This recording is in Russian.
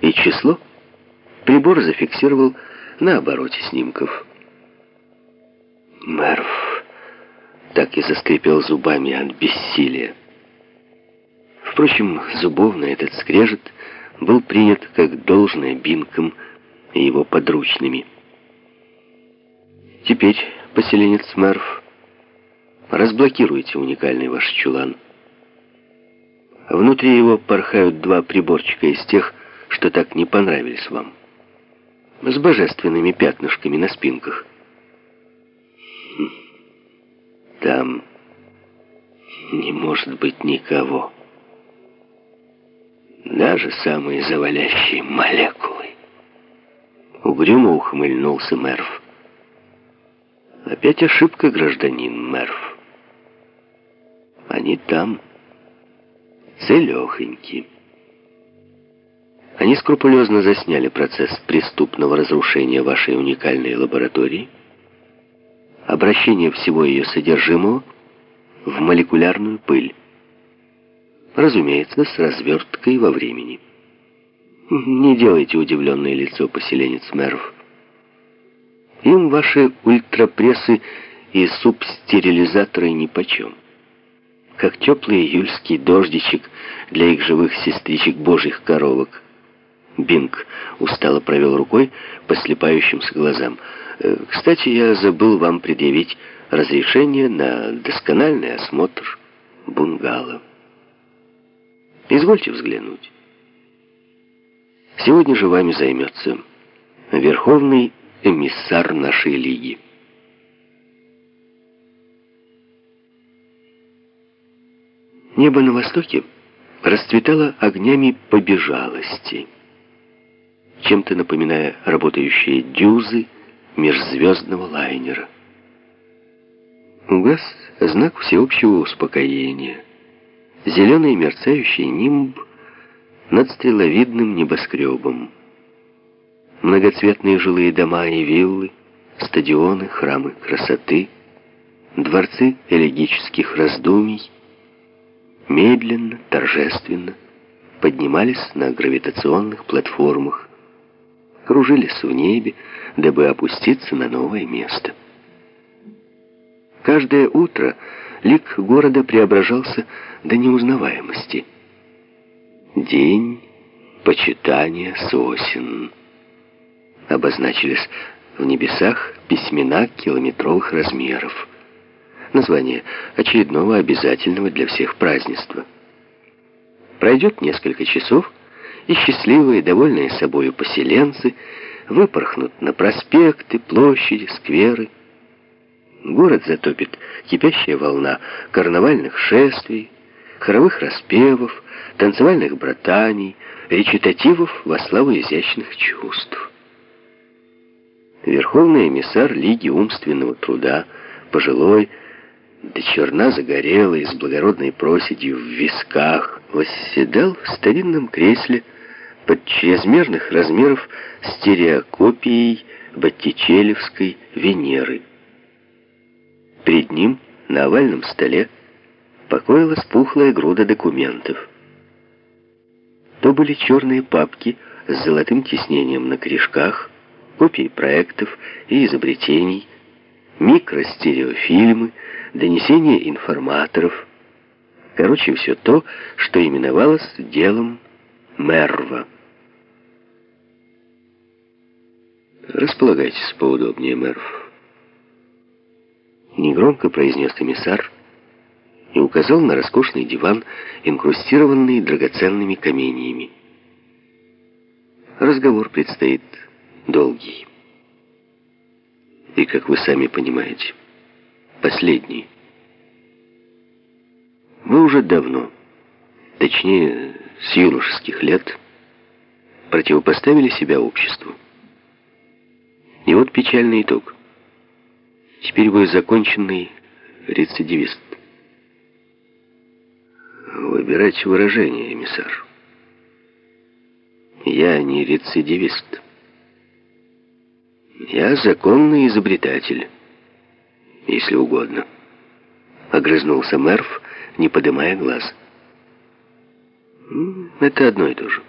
и число прибор зафиксировал на обороте снимков. Мерв так и заскрипел зубами от бессилия. Впрочем, зубовно этот скрежет был принят как должное Бинком и его подручными. Теперь, поселенец Мерв, разблокируйте уникальный ваш чулан. Внутри его порхают два приборчика из тех, что так не понравились вам. С божественными пятнышками на спинках. Там не может быть никого. Даже самые завалящие молекулы. Угрюмо ухмыльнулся Мерв. Опять ошибка, гражданин Мерв. Они там целехоньки. Они скрупулезно засняли процесс преступного разрушения вашей уникальной лаборатории, обращение всего ее содержимого в молекулярную пыль. Разумеется, с разверткой во времени. Не делайте удивленное лицо, поселенец Мерв. Им ваши ультрапрессы и субстерилизаторы нипочем как теплый июльский дождичек для их живых сестричек божьих коровок. Бинг устало провел рукой по слепающимся глазам. «Э, «Кстати, я забыл вам предъявить разрешение на доскональный осмотр бунгало. Извольте взглянуть. Сегодня же вами займется верховный эмиссар нашей лиги». Небо на востоке расцветало огнями побежалости, чем-то напоминая работающие дюзы межзвездного лайнера. Угас знак всеобщего успокоения. Зеленый мерцающий нимб над стреловидным небоскребом. Многоцветные жилые дома и виллы, стадионы, храмы красоты, дворцы элегических раздумий — медленно, торжественно поднимались на гравитационных платформах, кружились в небе, дабы опуститься на новое место. Каждое утро лик города преображался до неузнаваемости. День почитания сосен. Обозначились в небесах письмена километровых размеров название очередного обязательного для всех празднества. Пройдет несколько часов, и счастливые, довольные собою поселенцы выпорхнут на проспекты, площади, скверы. Город затопит кипящая волна карнавальных шествий, хоровых распевов, танцевальных братаний, речитативов во славу изящных чувств. Верховный эмиссар Лиги умственного труда, пожилой, до черна загорелый, с благородной проседью в висках, восседал в старинном кресле под чрезмерных размеров стереокопией Боттичелевской Венеры. Перед ним на овальном столе покоилась пухлая груда документов. То были черные папки с золотым тиснением на корешках, копии проектов и изобретений, микростереофильмы, донесения информаторов. Короче, все то, что именовалось делом Мерва. «Располагайтесь поудобнее, Мерв», — негромко произнес комиссар и указал на роскошный диван, инкрустированный драгоценными каменьями. Разговор предстоит долгий. И, как вы сами понимаете, последний. Мы уже давно, точнее, с юношеских лет, противопоставили себя обществу. И вот печальный итог. Теперь вы законченный рецидивист. Выбирайте выражение, эмиссар. Я не рецидивист. Я законный изобретатель если угодно. Огрызнулся Мерв, не поднимая глаз. Это одно и то же.